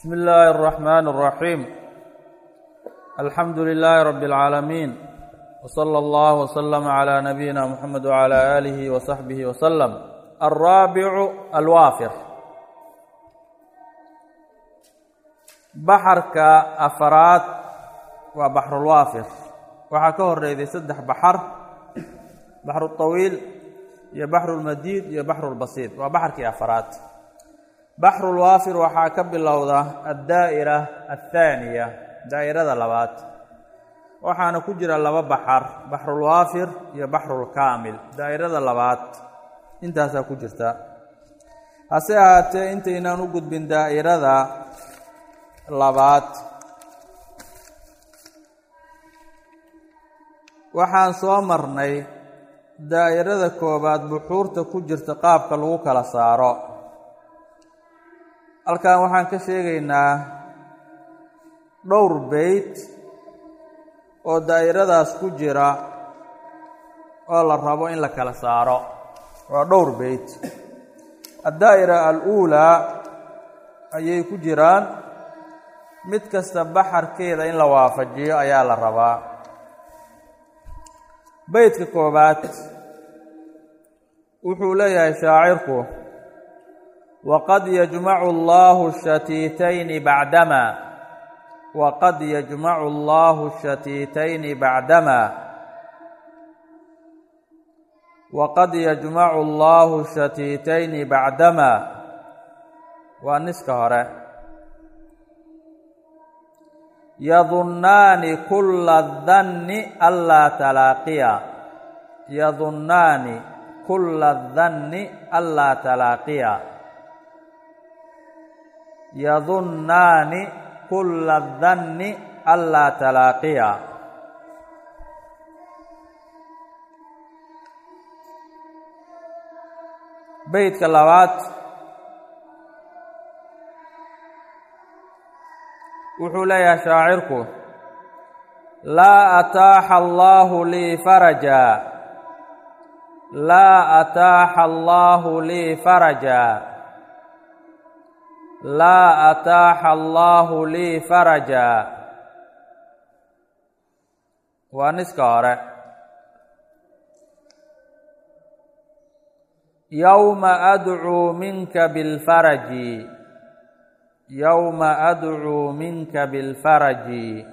بسم الله الرحمن الرحيم الحمد لله رب العالمين وصلى الله وسلم على نبينا محمد وعلى آله وصحبه وسلم الرابع الوافر baxarka afaraad waa baxrulwaafir waxaa ka horeyday saddex baxar baxruطawiil iyo baxrulmadiid iyo baxrulbasiid waa baxarkii afaraad baxrulwaafir waxaa ka bilowda addaa'ira athaaniya daa'irada labaad. Waxaana ku jira laba baxar baxrulwaafir iyo baxrulkaamil daa'irada labaad intaasaa ku jirta. Hase ahaatee intaynaan u gudbin daa'irada labaad. Waxaan soo marnay daa'irada koowaad buxuurta ku jirta qaabka lagu kala saaro halkan waxaan ka sheegaynaa dhowr beyt oo daa'iradaas ku jira oo la rabo in la kala saaro. Waa dhowr beyt. Addaa'ira al-uulaa ayay ku jiraan. Mid kasta baxarkeeda in la waafajiyo ayaa la rabaa. Beytka koowaad wuxuu leeyahay shaacirku waqad yajmacu allahu shatiitayni bacdama waqad yajmacu allahu shatiitayni bacdama waqad yajmacu allahu shatiitayni bacdama waa niska hore yadunnaani kula danni anlaa talaaqiya yadunnaani kula danni anlaa talaaqiya yadunnaani kula danni anlaa talaaqiya beytka labaad wuxuu leeyahay shaacirku laa ataaxa allaahu lii faraja. Laa ataaxa allaahu lii faraja laa ataaxa allaahu lii faraja. Waa niska hore yowma adcuu minka bilfaraji yowma adcuu minka bilfaraji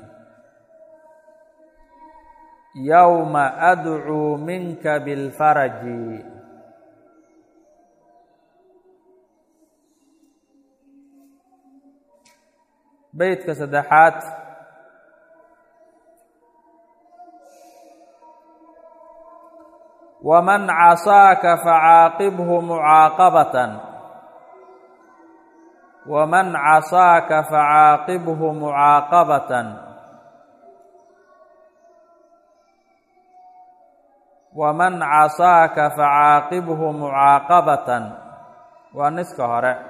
yowma adcuu minka bilfaraji beytka saddexaad. Waman casaaka facaaqibhu mucaaqabatan. Waman casaaka facaaqibhu mucaaqabatan. Waman casaaka facaaqibhu mucaaqabatan. Waa niska hore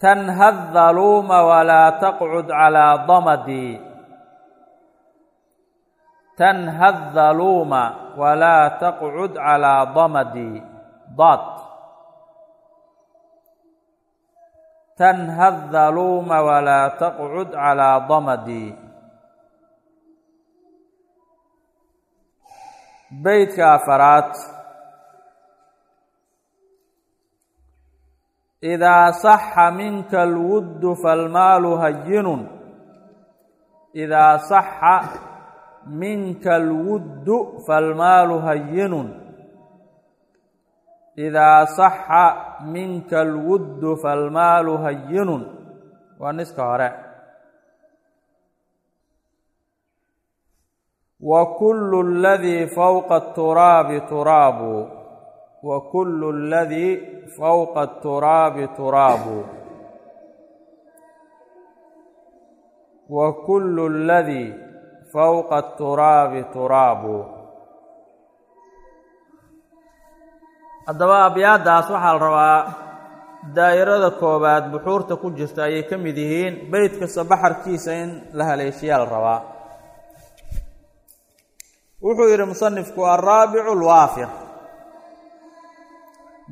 tanhad daluuma walaa taqcud calaa damadii. Tanhad daluuma walaa taqcud calaa damadii. Dad. Tanhad daluuma walaa taqcud calaa damadii. Beytka afaraad idaa saxa minka alwuddu falmaalu hayinun idaa saxa minka alwuddu falmaalu hayinun idaa saxa minka alwuddu falmaalu hayinun waa niska hore wa kullu aladii fowqa aturaabi turaabu wa kullu aladii fowqa aturaabi turaabu wa kullu aladii fowqa aturaabi turaabu haddaba abyaaddaas waxaa la rabaa daa'irada koowaad buxuurta ku jirta ayay ka mid yihiin beyt kasta baxarkiisa in la haleeshiyaa la rabaa. Wuxuu yidhi musanifku alraabicu alwaafir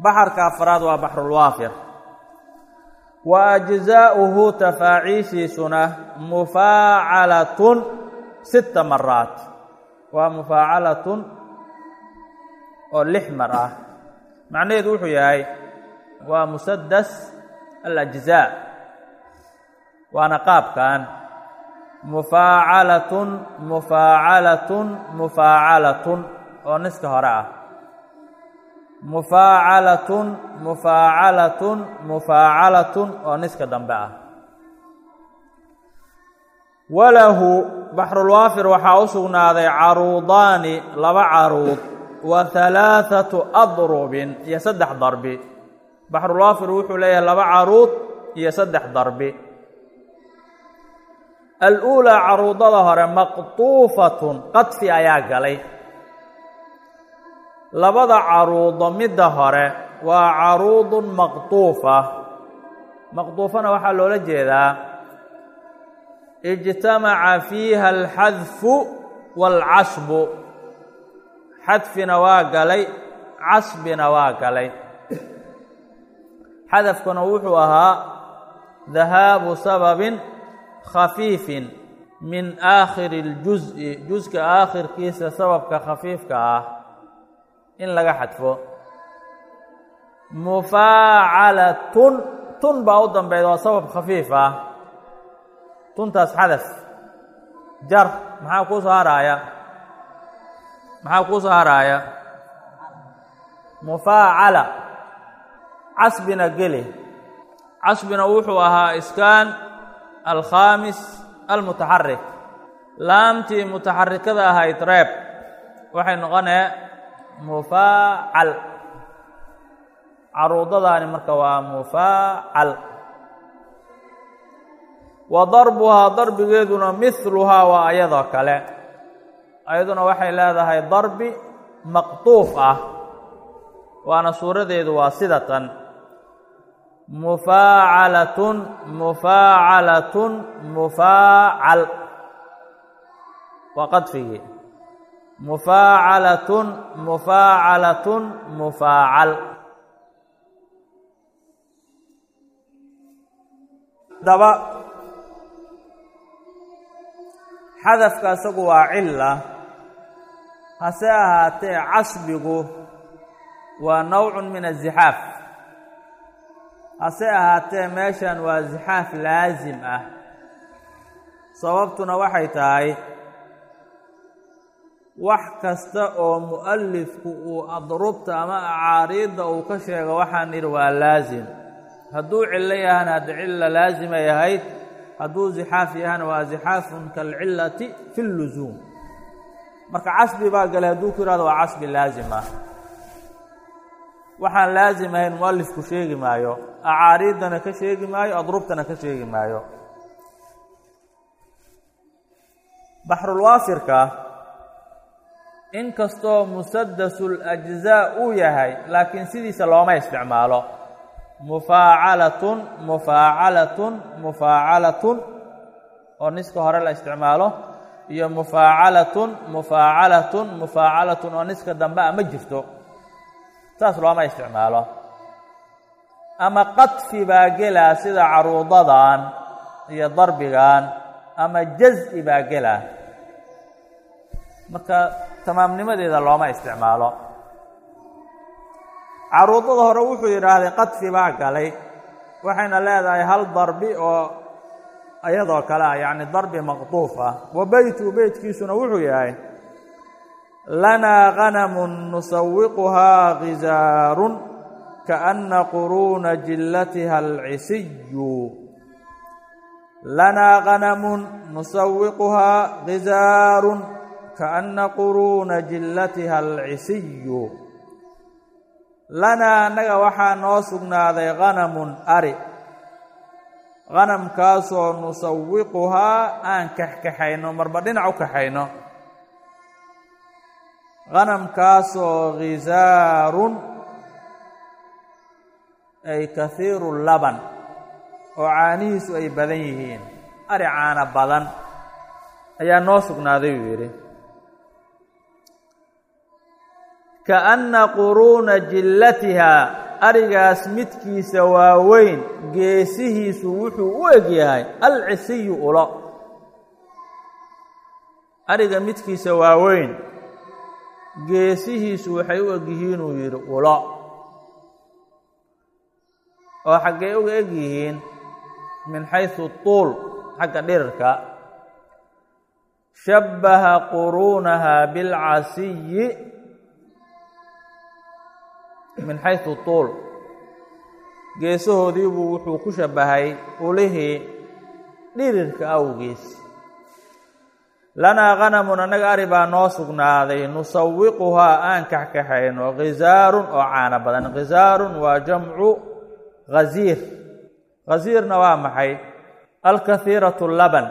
baxarka afraad waa baxrulwaafir wa ajzaa'uhu tafaaciishiisuna mufaacalatun sita maraat waa mufaacalatun oo lix mar ah macnaheedu wuxuu yahay waa musadas alajzaa waana qaabkan mufaacalatun mufaacalatun mufaacalatun oo niska hore ah mufaacalatun mufaacalatun mufaacalatun oo niska dambe ah. Walahu baxrulwaafir waxaa u sugnaaday caruudaani laba caruud wa halaaثatu adrubin iyo saddex darbi. Baxrulwaafir wuxuu leeyahay laba caruud iyo saddex darbi. Aluulaa caruudada hore maqtuufatun qadfi ayaa galay labada caruudo midda hore waa caruudun maqtuufa. Maqtuufana waxaa loola jeedaa ijtamaca fiiha alxadfu waalcasbu. Xadfina waa galay casbina waa galay. Xadafkuna wuxuu ahaa dahaabu sababin khafiifin min aakhiri اljus'i juska aakhirkiisa sababka khafiifka ah in laga xadfo. Mufaacalatun. Tun baa u dambayda waa sabab khafiif ah. Tuntaas xadaf. Jar maxaa kuu soo haraaya? Maxaa kuu soo haraaya? Mufaacala. Casbina geli. Casbina wuxuu ahaa iskaan alkhaamis almutaxarik laamtii mutaxarikada ahayd reeb. Waxay noqonee mufaacal caruudadaani marka waa mufaacal wa darbuhaa darbigeeduna mihluhaa waa ayadoo kale. Ayaduna waxay leedahay darbi maqtuuf ah. Waana suuradeedu waa sidatan mufaacalatun mufaacalatun mufaacal waa qadfigii mufaacalatun mufaacalatun mufaacal daba. Xadafka isagu waa cila hase ahaatee casbigu waa nowcun min azixaaf hase ahaatee meeshan waa zixaaf laasim ah. Sababtuna waxay tahay wax kasta oo mu'alifku uu adrubta ama acaariidda uu ka sheego waxaan idhi waa laasim hadduu cillo yahana hadda cilla laasimay ahayd hadduu zixaaf yahana waa zixaafun kalcillati fi llusuum marka casbi baa galay hadduu ku yihahdo waa casbi laasim ah. Waxaan laasim ahayn mualifku sheegi maayo. Acaariiddana ka sheegi maayo adrubtana ka sheegi maayo. Baxrulwaasirka in kastoo musadasul ajzaa uu yahay laakiin sidiisa looma isticmaalo. Mufaacalatun mufaacalatun mufaacalatun oo niska hore la isticmaalo iyo mufaacalatun mufaacalatun mufaacalatun oo niska dambe a ma jirto. Saas looma isticmaalo. Ama qadfi baa gelaa sida caruudadan iyo darbigan ama jaz-i baa gelaa marka tamaamnimadeeda looma isticmaalo. Caruudada hore wuxuu yidhaahday qadfi baa galay. Waxayna leedahay hal darbi oo iyadoo kale ah yacni darbi maqduuf ah. Wa beytu beytkiisuna wuxuu yahay lanaa ganamun nusawiquhaa khizaarun kaana quruuna jillatiha alcisiyu lanaa ganamun nusawiquhaa khizaarun kaana quruuna jillatiha alcisiyu lanaa annaga waxaa noo sugnaaday khanamun ari. Hanamkaasoo nusawiquhaa aan kaxkaxayno marba dhinac u kaxayno. Hanamkaasoo khisaarun ay kahiiru laban oo caanihiisu ay badan yihiin. Ari caana badan. Ayaa noo sugnaaday uu yidhi kaanna quruuna jillatiha arigaas midkiisa waaweyn geesihiisu wuxuu u eg yahay alcisiyu ulo. Ariga midkiisa waaweyn geesihiisu waxay u eg yihiinuu yidhi ulo. Oo xaggay uga eg yihiin min xaysu tuul xagga dhirirka shabbaha quruunaha bilcasiyi min xaysu tuul. Geesahoodiibuu wuxuu ku shabbahay ulihii dhirirka awgiis. Lanaa khanamun annaga ari baa noo sugnaaday nusawiquhaa aan kaxkaxayno khisaarun oo caano badan. Khisaarun waa jamcu khasiir khasiirna waa maxay? Alkahiiratu laban.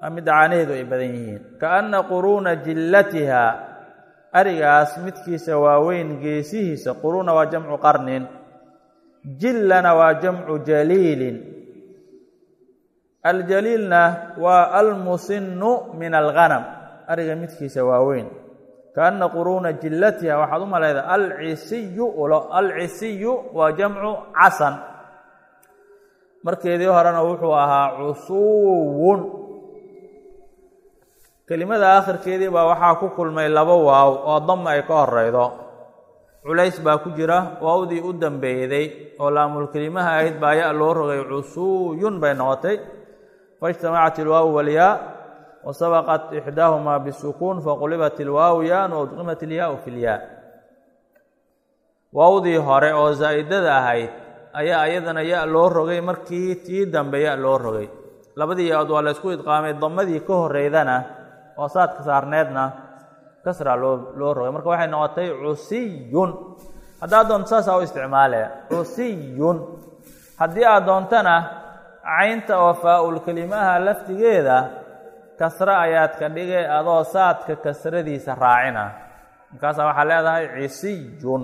Waa caanaheedu ay badan yihiin. Kaanna quruuna jillatiha arigaas midkiisa waaweyn geesihiisa quruuna waa jamcu qarnin jillana waa jamcu jaliilin. Aljaliilna waa almusinu min alghanam ariga midkiisa waaweyn. Kaanna quruuna jillatiha waxaad u malayda alcisiyu ulo alcisiyu waa jamcu casan. Markeedii horena wuxuu ahaa cusuwun kelimada aakhirkeedii baa waxaa ku kulmay laba waaw oo dama ay ka horeydo. Culays baa ku jira waawdii u dambeeyday oo laamulkelimaha ahayd baa ya loo rogay cusuuyun bay noqotay. Faijtamacat ilwaawu walyaa wasabaqat ixdaahumaa bisukuun faqulibat ilwaawu yaan waudqimat ilyaau fi lyaa waawdii hore oo zaa'idada ahayd ayaa iyadana ya loo rogay markii tii dambe ya loo rogay. Labadii ya-ood waa la ysku idqaamay damadii ka horeydana oo saadka saarneedna kasraa loo rogay marka waxay noqotay cusiyun. Haddaad doonto saasaa u isticmaale. Cusiyun. Haddii aad doontana caynta oo faa-ul kelimaha laftigeeda kasre ayaad ka dhigay adoo saadka kasradiisa raacina. Markaasaa waxaa leedahay cisiyun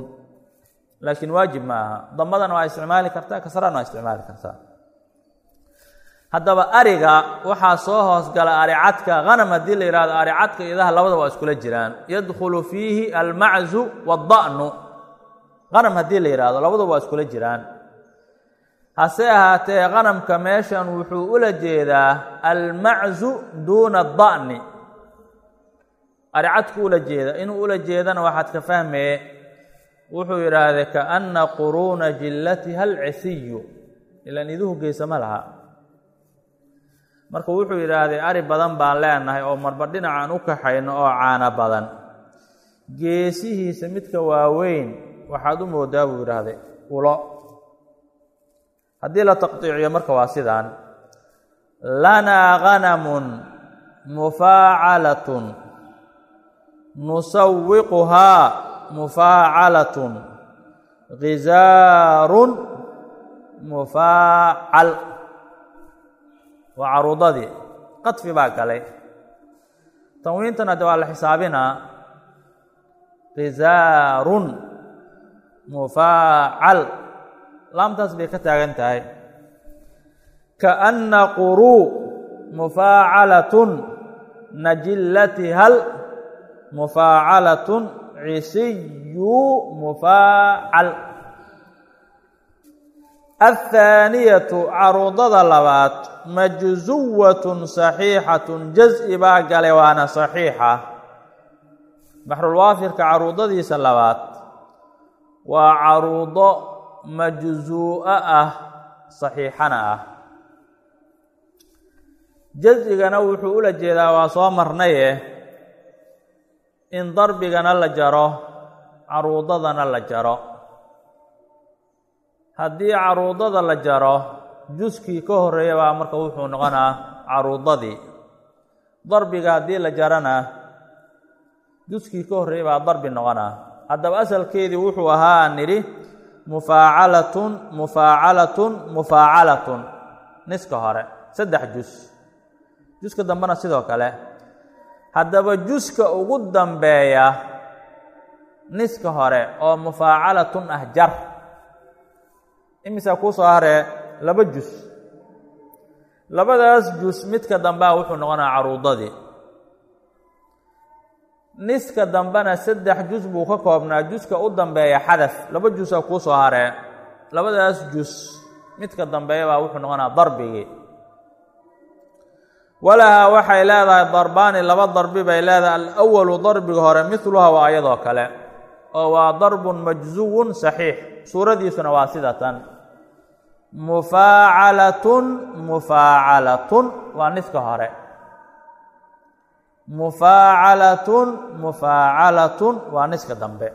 laakiin waajib ma aha damadana waa isticmaali kartaa kasrana waa isticmaali kartaa haddaba ariga waxaa soo hoosgala aricadka hanam haddii la yihahdo aricadka idaha labada waa iskula jiraan. Yadkhulu fiihi almaczu wadda'nu. Hanam haddii la yidhahdo labadaba waa iskula jiraan. Hase ahaatee hanamka meeshan wuxuu ula jeedaa almaczu duuna da'ni. Aricadku ula jeeda inuu ula jeedana waxaad ka fahmee wuxuu yidhaahday kaana quruuna jillatiha alcisiyu ilaan iduhu geysa ma laha marka wuxuu yidhaahday ari badan baan leenahay oo marba dhinacaan u kaxayno oo caano badan. Geesihiisa midka waaweyn waxaad u moodaa buu yidhaahday ulo. Haddii la taqdiiciyo marka waa sidaan lanaa hanamun mufaacalatun nusawiquhaa mufaacalatun khisaarun mufaacal waa caruudadii. Qadfi baa galay. Tanwiintana de waa la xisaabinaa khisaarun mufaacal laamtaas bay ka taagan tahay. Kaanna quruu mufaacalatun najilatihal mufaacalatun cisiyu mufaacal athaaniyatu caruudada labaad majzuwatun saxiixatun jaz-i baa gale waana saxiixa baxrulwaafirka caruudadiisa labaad waa caruudo majzuu'o ah saxiixana ah jaz-igana wuxuu ula jeedaa waa soo marnaye in darbigana la jaro caruudadana la jaro haddii caruudada la jaro juskii ka horreeya baa marka wuxuu noqonaa caruudadii. Darbiga haddii la jarana juskii ka horreeya baa darbi noqonaa. Haddaba asalkeedii wuxuu ahaa nidhi mufaacalatun mufaacalatun mufaacalatun. Niska hore saddex jus. Juska dambena sidoo kale. Haddaba juska ugu dambeeya niska hore oo mufaacalatun ah jar imisaa kuu soo haree laba jus. Labadaas jus midka dambea wuxuu noqonaa caruudadii. Niska dambena saddex jus buu ka koobnaa juska u dambeeya xadaf. Laba jusaa kuu soo haree. Labadaas jus midka dambeeya baa wuxuu noqonaa darbigii. Walahaa waxay leedahay darbaani laba darbi bay leedahay. Alawalu darbiga hore miluha waa ayadoo kale oo waa darbun majzuwun saxiix. Suuradiisuna waa sida tan. Mufaacalatun mufaacalatun waa niska hore. Mufaacalatun mufaacalatun waa niska dambe.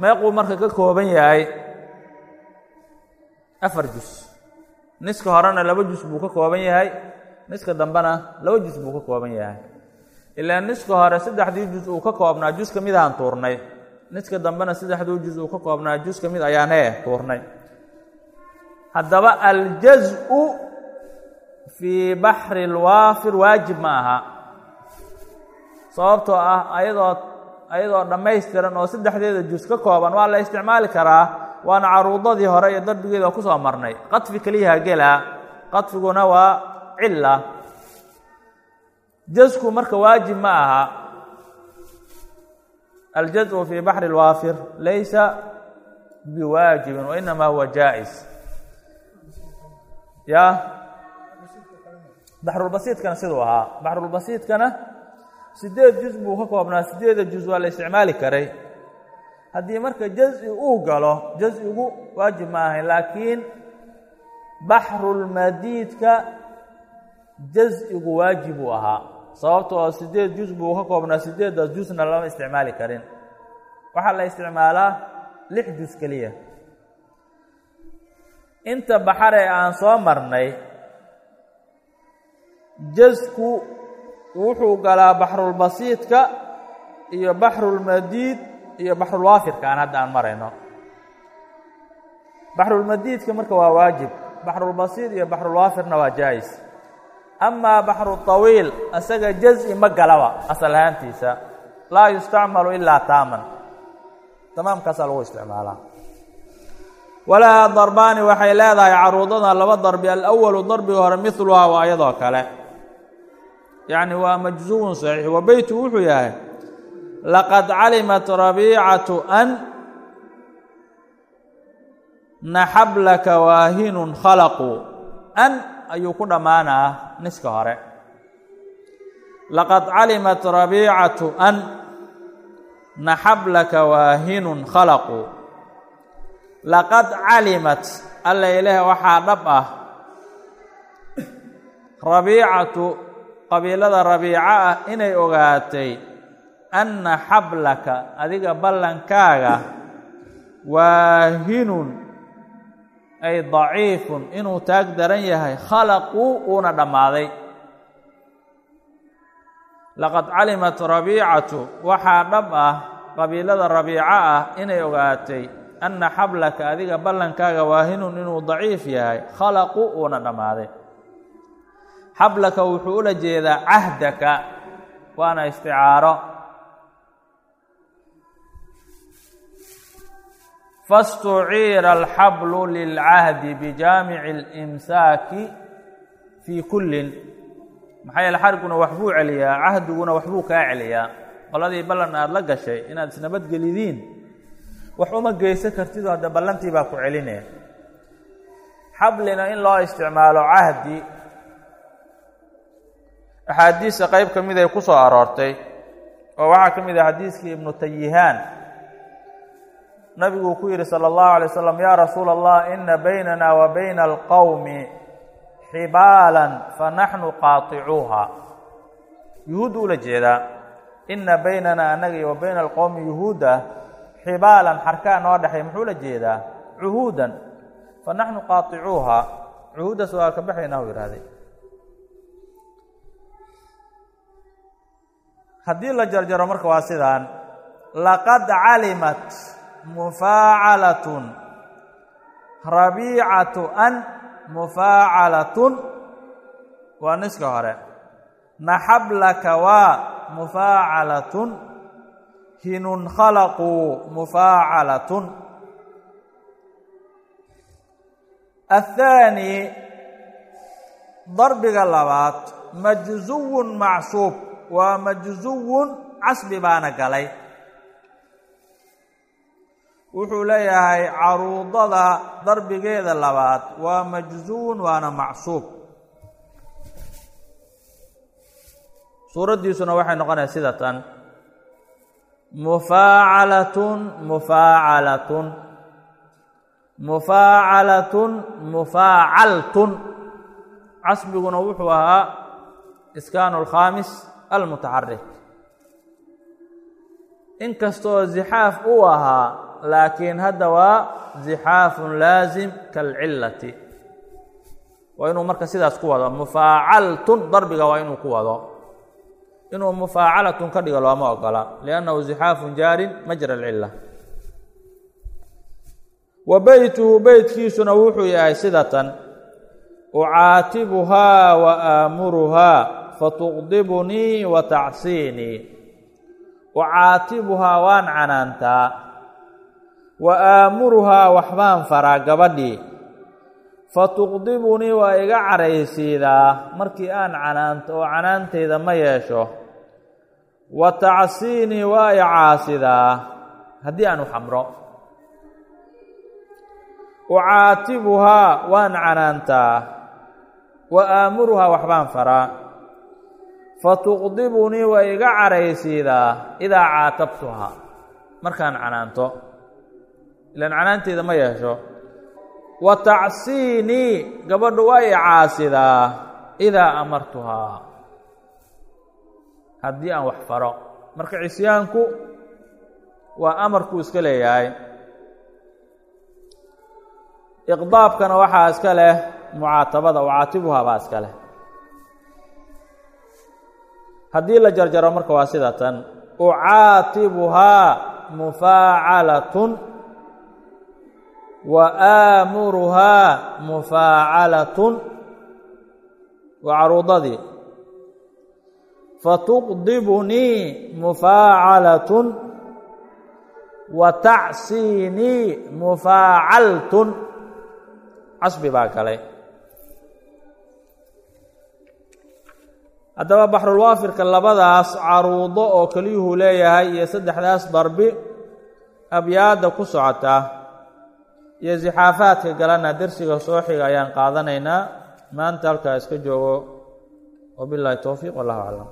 Meequu marka ka kooban yahay afar jus. Niska horena laba jus buu ka kooban yahay. Niska dambena laba jus buu ka kooban yahay ilaa niska hore saddexdii jus uu ka koobnaa jus ka mid aan tuurnay. Niska dambena saddexduu jus uu ka koobnaa jus ka mid ayaanee tuurnay. Haddaba aljazu fii baxri lwaafir waajib ma aha. Sababtoo ah ayadoo ayadoo dhammaystiran oo saddexdeeda jus ka kooban waa la isticmaali karaa waana caruudadii hore iyo darbigeeda ku soo marnay. Qadfi keliyaha gelaa qadfiguna waa cila jasku marka waajib ma aha. Aljazu fii baxri اlwaafir laysa biwaajibin wainama huwa jaa-is ya? Baxrulbasiidkana siduu ahaa. Baxrulbasiidkana sideed juz buu ka koobnaa sideeda juz waa la isticmaali karay. Haddii marka jazi uu galo jazigu waajib ma ahayn laakiin baxrulmadiidka jazigu waajib uu ahaa sababta oo sideed juz buu ka koobnaa sideeddaas jusna lama isticmaali karin. Waxaa la isticmaalaa lix juz keliya. Inta baxare aan soo marnay jasku wuxuu galaa baxrulbasiidka iyo baxrulmadiid iyo baxrulwaafirka aan hadda aan marayno. Baxrulmadiidka marka waa waajib baxrulbasiid iyo baxrulwaafirna waa jaa-is amaa baxruطawiil isaga jazi ma galaba asal ahaantiisa laa yustacmalu ilaa taaman tamaamkaasaa lagu isticmaalaa walahaa darbaani waxay leedahay caruudada laba darbi alawalu darbiga hore miluhaa waa iyadoo kale yacni waa majzuun saxiix wa beytu wuxuu yahay laqad calimat rabiicatu an naxablaka waahinun khalaquu an ayuu ku dhammaanaa niska hore. Laqad calimat rabiicatu an naxablaka waahinun khalaquu laqad calimat alla ilaah waxaa dhab ah. Rabiicatu qabiilada rabiico ah inay ogaatay anna xablaka adiga ballankaaga waahinun ay daciifun inuu taag daran yahay khalaquu uuna dhammaaday. Laqad calimat rabiicatu waxaa dhab ah qabiilada rabiico ah inay ogaatay anna xablaka adiga ballankaaga waahinun inuu daciif yahay khalaqu uuna dhammaaday. Xablaka wuxuu ula jeedaa cahdaka waana isticaaro fastuciira alxablu lilcahdi bijaamici اlimsaaki fii kullin maxaa yeele xariguna waxbuu celiyaa cahdiguna waxbuu kaa celiyaa qoladii ballan aada la gashay inaad isnabadgelidiin wax uma geysan kartidoo hadde ballantii baa ku celinaya xablina in loo isticmaalo cahdi axaadiista qeyb ka mid ay ku soo aroortay oo waxaa ka mid ah xadiiskii ibnu tayihaan nabiguu ku yidhi salى اllahu alay slam ya rasuula allah ina baynana wa bayna alqowmi xibaalan fanaxnu qaaticuuha. Yuhuuddu ula jeedaa ina baynana annaga iyo wa bayna alqowmi yuhuuda xibaalan xarkaa noo dhexay. Muxuu la jeedaa? Cuhuudan fanaxnu qaaticuuha. Cuhuuddaas waa ka baxaynaa u yidhahday haddii la jarjaro marka waa sidaan laqad calimat mufaacalatun rabiicatu an mufaacalatun waa niska hore naxablaka waa mufaacalatun hinun khalaquu mufaacalatun athaani darbiga labaad majzuwun macsuub waa majzuwun casbi baana galay wuxuu leeyahay caruudada darbigeeda labaad. Waa majzuwun waana macsuub. Suuraddiisuna waxay noqonaya sida tan. Mufaacalatun mufaacalatun. Mufaacalatun mufaacaltun casbiguna wuxuu ahaa iskaanu alkhaamis almutaxarik inkastoo zixaaf uu ahaa laakiin hadda waa zixaafun laasim kalcillati. Waa inuu marka sidaas ku wado mufaacaltun darbiga waa inuu ku wado. Inuu mufaacalatun ka dhigo looma ogola liannahu zixaafun jaarin majra alcilla. Wa beytuhu beytkiisuna wuxuu yahay sida tan ucaatibuhaa wa aamuruhaa fatuqdibunii wa tacsiinii. Ucaatibuhaa waan canaantaa wa aamuruhaa waxbaan faraa gabadhii. Fatuqdibunii waa iga caraysiidaa markii aan canaanto oo canaantayda ma yeesho. Wa tacsiinii waa i caasidaa haddii aan u xamro. Ucaatibuhaa waan canaantaa. Wa aamuruhaa waxbaan faraa. Fatuqdibunii waa iga caraysiidaa idaa caatabtuhaa markaan canaanto ilaan canaanteyda ma yeesho. Wa tacsiinii gabadhu waa i caasidaa idaa amartuhaa haddii aan wax faro. Marka cisyaanku waa amarkuu iska leeyahay. Iqdaabkana waxaa iska leh mucaatabada ucaatibuhaa baa iska leh. Haddii la jarjaro marka waa sida tan ucaatibuhaa mufaacalatun wa aamuruhaa mufaacalatun. Waa caruudadii. Fatuqdibunii mufaacalatun. Wa tacsiinii mufaacaltun casbi baa galay. Haddaba baxrulwaafirka labadaas caruudo oo keliyuhu leeyahay iyo saddexdaas darbi abyaadda ku socota iyo sixaafaadka galana dersiga soo xiga ayaan qaadanaynaa. Maanta halkaa iska joogo. Wabillahi towfiiq wallahu aclam